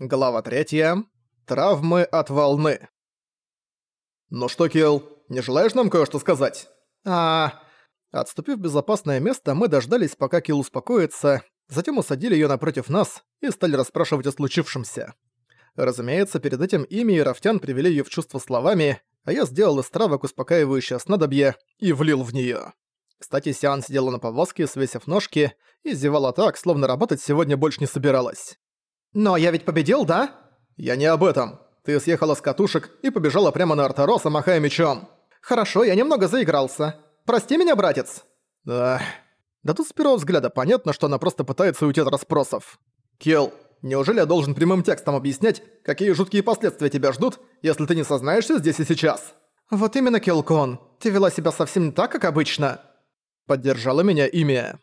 Глава 3. Травмы от волны. «Ну что, Килл, не желаешь нам кое-что сказать?» а Отступив в безопасное место, мы дождались, пока Килл успокоится, затем усадили её напротив нас и стали расспрашивать о случившемся. Разумеется, перед этим ими и Рафтян привели её в чувство словами, а я сделал из травок успокаивающее снадобье и влил в неё. Кстати, Сиан сидела на повозке, свесив ножки, и зевала так, словно работать сегодня больше не собиралась. «Но я ведь победил, да?» «Я не об этом. Ты съехала с катушек и побежала прямо на Артароса, махая мечом». «Хорошо, я немного заигрался. Прости меня, братец». Да. Да тут с первого взгляда понятно, что она просто пытается уйти от расспросов. Килл, неужели я должен прямым текстом объяснять, какие жуткие последствия тебя ждут, если ты не сознаешься здесь и сейчас?» «Вот именно, Килкон. Ты вела себя совсем не так, как обычно». Поддержала меня имя.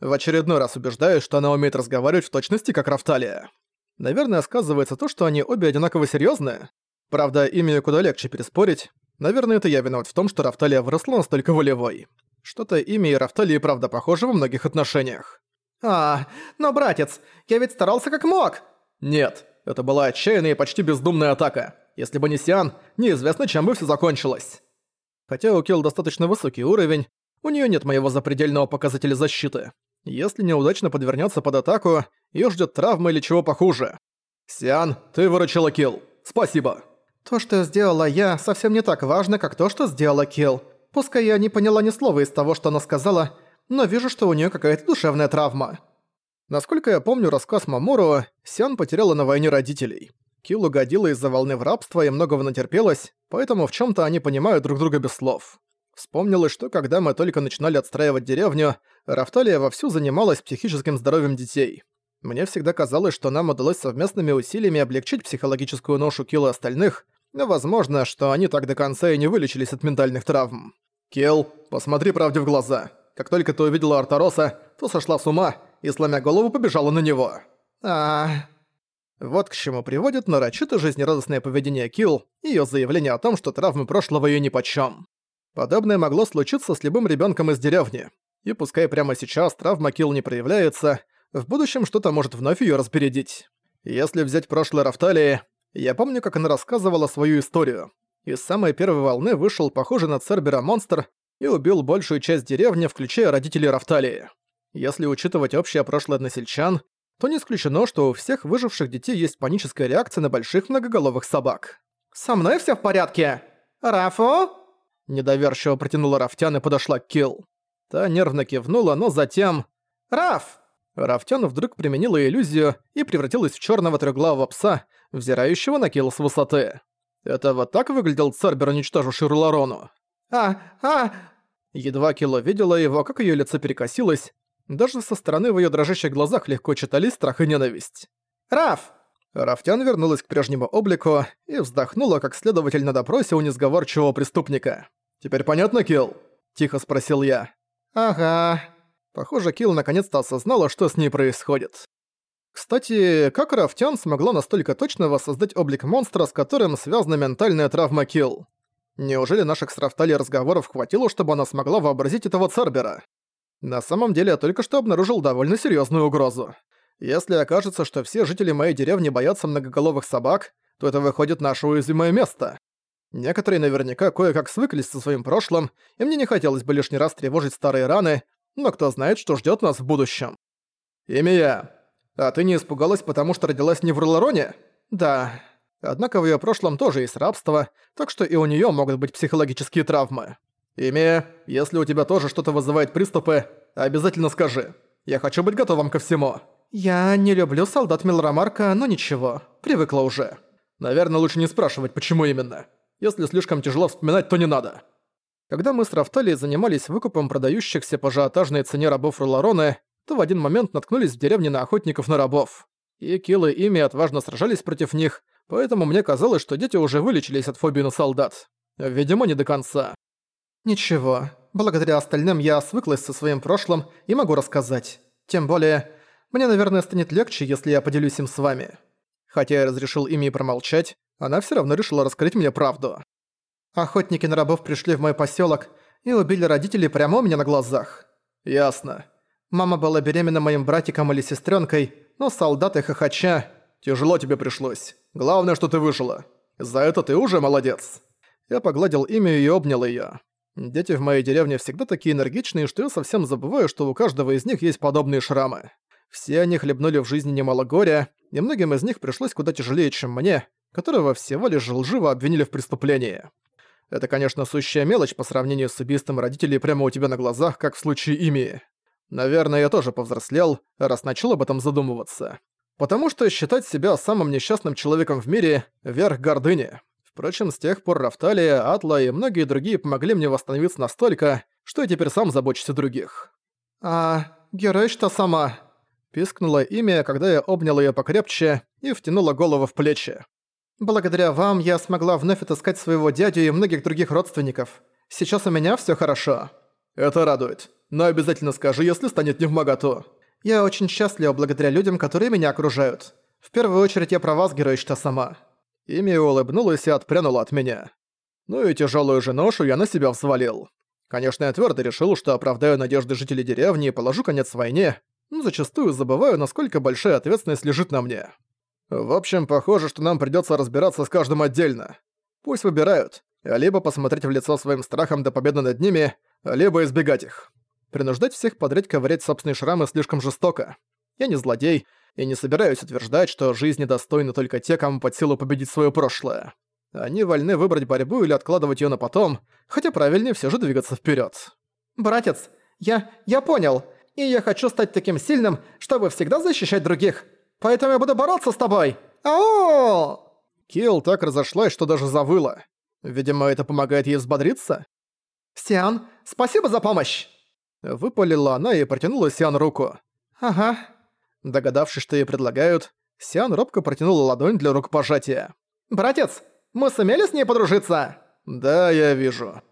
В очередной раз убеждаюсь, что она умеет разговаривать в точности, как Рафталия. Наверное, сказывается то, что они обе одинаково серьёзные. Правда, ими куда легче переспорить. Наверное, это я виноват в том, что Рафталия выросла настолько волевой. Что-то имя и Рафталии правда похожи во многих отношениях. «А, но, братец, я ведь старался как мог!» «Нет, это была отчаянная и почти бездумная атака. Если бы не Сиан, неизвестно, чем бы всё закончилось». Хотя у Килл достаточно высокий уровень, у неё нет моего запредельного показателя защиты. Если неудачно подвернется под атаку, ее ждет травма или чего похуже. Сиан, ты выручила Килл. Спасибо. То, что сделала я, совсем не так важно, как то, что сделала Килл. Пускай я не поняла ни слова из того, что она сказала, но вижу, что у нее какая-то душевная травма. Насколько я помню рассказ Мамору, Сиан потеряла на войне родителей. Килл угодила из-за волны в рабство и многого натерпелась, поэтому в чем то они понимают друг друга без слов. Вспомнилось, что когда мы только начинали отстраивать деревню, Рафталия вовсю занималась психическим здоровьем детей. Мне всегда казалось, что нам удалось совместными усилиями облегчить психологическую ношу Килл и остальных, но возможно, что они так до конца и не вылечились от ментальных травм. Килл, посмотри правде в глаза. Как только ты увидела Артароса, то сошла с ума и, сломя голову, побежала на него. а Вот к чему приводит нарочито жизнерадостное поведение Килл и её заявление о том, что травмы прошлого её нипочём. Подобное могло случиться с любым ребенком из деревни. И пускай прямо сейчас травма Килл не проявляется, в будущем что-то может вновь ее разбередить. Если взять прошлое Рафталии, я помню, как она рассказывала свою историю. Из самой первой волны вышел похожий на Цербера монстр и убил большую часть деревни, включая родителей Рафталии. Если учитывать общее прошлое односельчан, то не исключено, что у всех выживших детей есть паническая реакция на больших многоголовых собак. «Со мной всё в порядке? Рафо?» Недоверчиво протянула Рафтян и подошла к Килл. Та нервно кивнула, но затем... «Раф!» Рафтян вдруг применила иллюзию и превратилась в черного трёхглавого пса, взирающего на Килл с высоты. Это вот так выглядел Цербер, уничтоживший Руларону. «А, а...» Едва Килл видела его, как её лицо перекосилось. Даже со стороны в её дрожащих глазах легко читались страх и ненависть. «Раф!» Рафтян вернулась к прежнему облику и вздохнула, как следователь на допросе у несговорчивого преступника. «Теперь понятно, Килл?» – тихо спросил я. «Ага». Похоже, Килл наконец-то осознала, что с ней происходит. Кстати, как Рафтян смогла настолько точно воссоздать облик монстра, с которым связана ментальная травма Килл? Неужели наших с Рафтали разговоров хватило, чтобы она смогла вообразить этого Цербера? На самом деле, я только что обнаружил довольно серьезную угрозу. Если окажется, что все жители моей деревни боятся многоголовых собак, то это выходит наше уязвимое место. Некоторые наверняка кое-как свыклись со своим прошлым, и мне не хотелось бы лишний раз тревожить старые раны, но кто знает, что ждет нас в будущем. Имя А ты не испугалась, потому что родилась не в Рулароне? Да. Однако в ее прошлом тоже есть рабство, так что и у нее могут быть психологические травмы. Имя, если у тебя тоже что-то вызывает приступы, обязательно скажи. Я хочу быть готовым ко всему. Я не люблю солдат Милрамарка, но ничего, привыкла уже. Наверное, лучше не спрашивать, почему именно. Если слишком тяжело вспоминать, то не надо. Когда мы с Рафталией занимались выкупом продающихся по ажиотажной цене рабов Рулароны, то в один момент наткнулись в деревне на охотников на рабов. И Килл и Ими отважно сражались против них, поэтому мне казалось, что дети уже вылечились от фобии на солдат. Видимо, не до конца. Ничего, благодаря остальным я свыклась со своим прошлым и могу рассказать. Тем более, мне, наверное, станет легче, если я поделюсь им с вами. Хотя я разрешил Ими промолчать, она все равно решила раскрыть мне правду. Охотники на рабов пришли в мой поселок и убили родителей прямо у меня на глазах. Ясно. Мама была беременна моим братиком или сестренкой, но солдаты хохоча... Тяжело тебе пришлось. Главное, что ты выжила. За это ты уже молодец». Я погладил имя и обнял её. Дети в моей деревне всегда такие энергичные, что я совсем забываю, что у каждого из них есть подобные шрамы. Все они хлебнули в жизни немало горя, и многим из них пришлось куда тяжелее, чем мне, которого всего лишь лживо обвинили в преступлении. Это, конечно, сущая мелочь по сравнению с убийством родителей прямо у тебя на глазах, как в случае ими. Наверное, я тоже повзрослел, раз начал об этом задумываться. Потому что считать себя самым несчастным человеком в мире — верх гордыни. Впрочем, с тех пор Рафталия, Атла и многие другие помогли мне восстановиться настолько, что я теперь сам забочусь о других. «А, герой-что сама?» Пискнула имя, когда я обнял её покрепче и втянула голову в плечи. «Благодаря вам я смогла вновь отыскать своего дядю и многих других родственников. Сейчас у меня всё хорошо». «Это радует. Но обязательно скажи, если станет невмоготу». Я очень счастлива благодаря людям, которые меня окружают. В первую очередь я про вас, героичка сама». Ими улыбнулась и отпрянула от меня. Ну и тяжелую же ношу я на себя взвалил. Конечно, я твердо решил, что оправдаю надежды жителей деревни и положу конец войне, но зачастую забываю, насколько большая ответственность лежит на мне. В общем, похоже, что нам придется разбираться с каждым отдельно. Пусть выбирают, либо посмотреть в лицо своим страхом до победы над ними, либо избегать их. Принуждать всех подряд ковырять собственные шрамы слишком жестоко. Я не злодей, и не собираюсь утверждать, что жизни достойны только те, кому под силу победить свое прошлое. Они вольны выбрать борьбу или откладывать ее на потом, хотя правильнее все же двигаться вперед. «Братец, я... я понял, и я хочу стать таким сильным, чтобы всегда защищать других. Поэтому я буду бороться с тобой! Ау!» Килл так разошлась, что даже завыла. Видимо, это помогает ей взбодриться? «Сиан, спасибо за помощь!» Выпалила она и протянула Сиан руку. «Ага». Догадавшись, что ей предлагают, Сиан робко протянула ладонь для рукопожатия. «Братец, мы сумели с ней подружиться?» «Да, я вижу».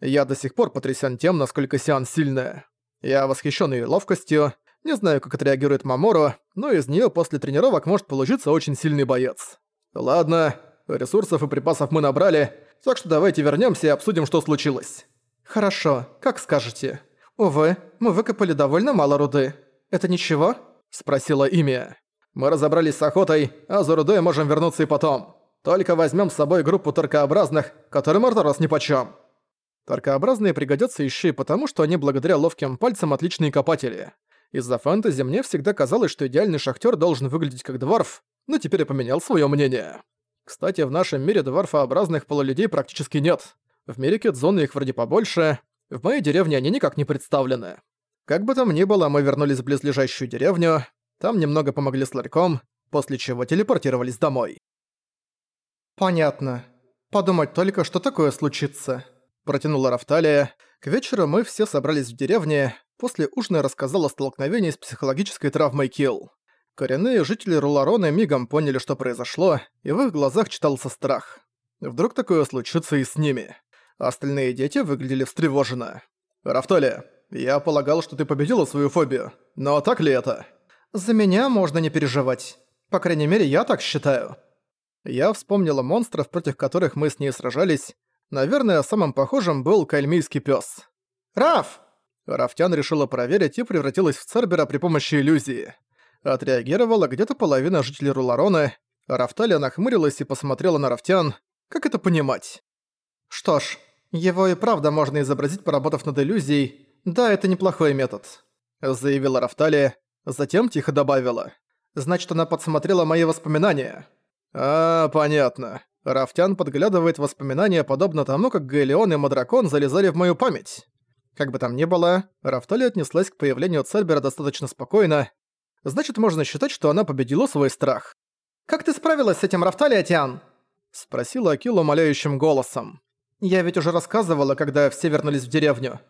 Я до сих пор потрясен тем, насколько Сиан сильная. Я восхищен ее ловкостью, не знаю, как отреагирует Мамору, но из нее после тренировок может получиться очень сильный боец. Ладно, ресурсов и припасов мы набрали, так что давайте вернемся и обсудим, что случилось. Хорошо, как скажете. «Увы, мы выкопали довольно мало руды. Это ничего?» – спросила имя. «Мы разобрались с охотой, а за рудой можем вернуться и потом. Только возьмем с собой группу торкообразных, которым Артарос нипочём». Торкообразные пригодятся еще и потому, что они благодаря ловким пальцам отличные копатели. Из-за фэнтези мне всегда казалось, что идеальный шахтер должен выглядеть как дворф, но теперь я поменял свое мнение. Кстати, в нашем мире дворфообразных полулюдей практически нет. В мире Кедзоны их вроде побольше, в моей деревне они никак не представлены. Как бы там ни было, мы вернулись в близлежащую деревню, там немного помогли с ларьком, после чего телепортировались домой. «Понятно. Подумать только, что такое случится», – протянула Рафталия. К вечеру мы все собрались в деревне, после ужина рассказал о столкновении с психологической травмой Килл. Коренные жители Руларона мигом поняли, что произошло, и в их глазах читался страх. Вдруг такое случится и с ними. Остальные дети выглядели встревоженно. «Рафтоли, я полагал, что ты победила свою фобию, но так ли это?» «За меня можно не переживать. По крайней мере, я так считаю». Я вспомнила монстров, против которых мы с ней сражались. Наверное, самым похожим был кальмийский пёс. «Раф!» Рафтян решила проверить и превратилась в Цербера при помощи иллюзии. Отреагировала где-то половина жителей Руларона. Рафталия нахмурилась и посмотрела на Рафтян. Как это понимать? Что ж, его и правда можно изобразить, поработав над иллюзией. Да, это неплохой метод», — заявила Рафталия, затем тихо добавила. «Значит, она подсмотрела мои воспоминания». «А, понятно. Рафтян подглядывает воспоминания, подобно тому, как Гаэлеон и Мадракон залезали в мою память». Как бы там ни было, Рафталия отнеслась к появлению Цербера достаточно спокойно. Значит, можно считать, что она победила свой страх. «Как ты справилась с этим, Рафталия Тиан?» — спросила Акила умоляющим голосом. Я ведь уже рассказывала, когда все вернулись в деревню.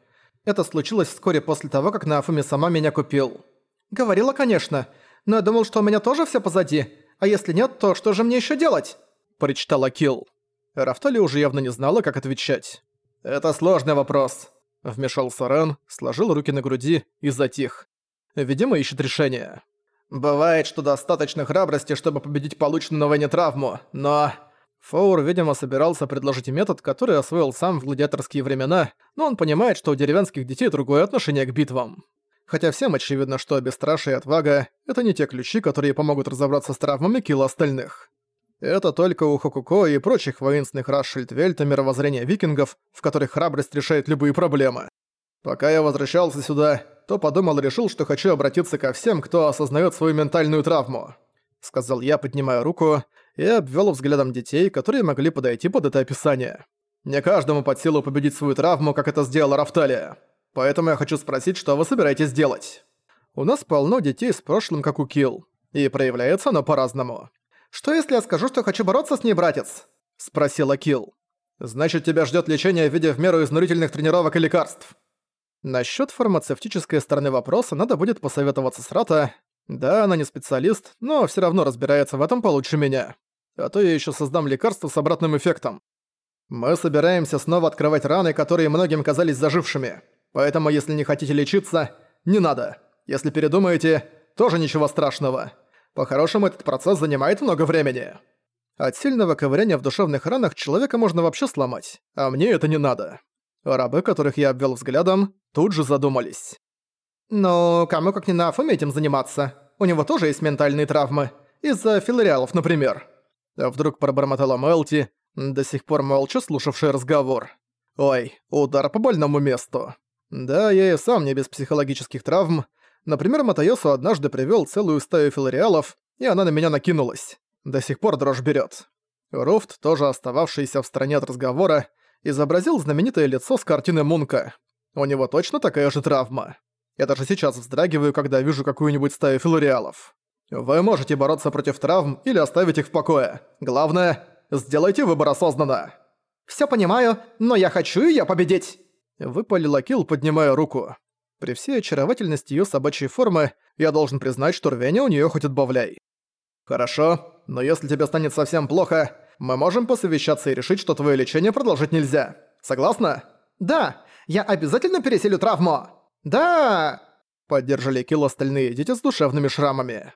Это случилось вскоре после того, как Нафуми сама меня купил. Говорила, конечно, но я думал, что у меня тоже все позади. А если нет, то что же мне еще делать? Прочитала Килл. Рафтали уже явно не знала, как отвечать. «Это сложный вопрос», — вмешался Рен, сложил руки на груди и затих. Видимо, ищет решение. «Бывает, что достаточно храбрости, чтобы победить полученную на войне травму, но...» Фоур, видимо, собирался предложить метод, который освоил сам в гладиаторские времена, но он понимает, что у деревенских детей другое отношение к битвам. хотя всем очевидно, что бесстрашие и отвага — это не те ключи, которые помогут разобраться с травмами килла остальных. Это только у Хокуко и прочих воинственных рас Шильдвельта мировоззрение викингов, в которых храбрость решает любые проблемы. Пока я возвращался сюда, то подумал и решил, что хочу обратиться ко всем, кто осознает свою ментальную травму. Сказал я, поднимая руку, и обвел взглядом детей, которые могли подойти под это описание. Не каждому под силу победить свою травму, как это сделала Рафталия. Поэтому я хочу спросить, что вы собираетесь делать. У нас полно детей с прошлым, как у Килл, и проявляется оно по-разному. «Что если я скажу, что хочу бороться с ней, братец?» – спросила Килл. «Значит, тебя ждет лечение в виде в меру изнурительных тренировок и лекарств». Насчет фармацевтической стороны вопроса надо будет посоветоваться с Рата. Да, она не специалист, но все равно разбирается в этом получше меня. А то я еще создам лекарство с обратным эффектом. Мы собираемся снова открывать раны, которые многим казались зажившими. Поэтому, если не хотите лечиться, не надо. Если передумаете, тоже ничего страшного. По-хорошему, этот процесс занимает много времени. От сильного ковыряния в душевных ранах человека можно вообще сломать, а мне это не надо. Рабы, которых я обвел взглядом, тут же задумались. «Но кому как не на Афуме этим заниматься? У него тоже есть ментальные травмы. Из-за филариалов, например». Вдруг пробормотала Мелти, до сих пор молча слушавший разговор. «Ой, удар по больному месту». Да, я и сам не без психологических травм. Например, Матайосу однажды привёл целую стаю филариалов, и она на меня накинулась. До сих пор дрожь берёт. Руфт, тоже остававшийся в стороне от разговора, изобразил знаменитое лицо с картины Мунка. У него точно такая же травма. Я даже сейчас вздрагиваю, когда вижу какую-нибудь стаю филариалов. Вы можете бороться против травм или оставить их в покое. Главное, сделайте выбор осознанно. «Всё понимаю, но я хочу ее победить!» Выпалила Килл, поднимая руку. При всей очаровательности её собачьей формы, я должен признать, что рвение у неё хоть отбавляй. «Хорошо, но если тебе станет совсем плохо, мы можем посовещаться и решить, что твое лечение продолжить нельзя. Согласна?» «Да, я обязательно переселю травму!» «Да!» Поддержали Килл остальные дети с душевными шрамами.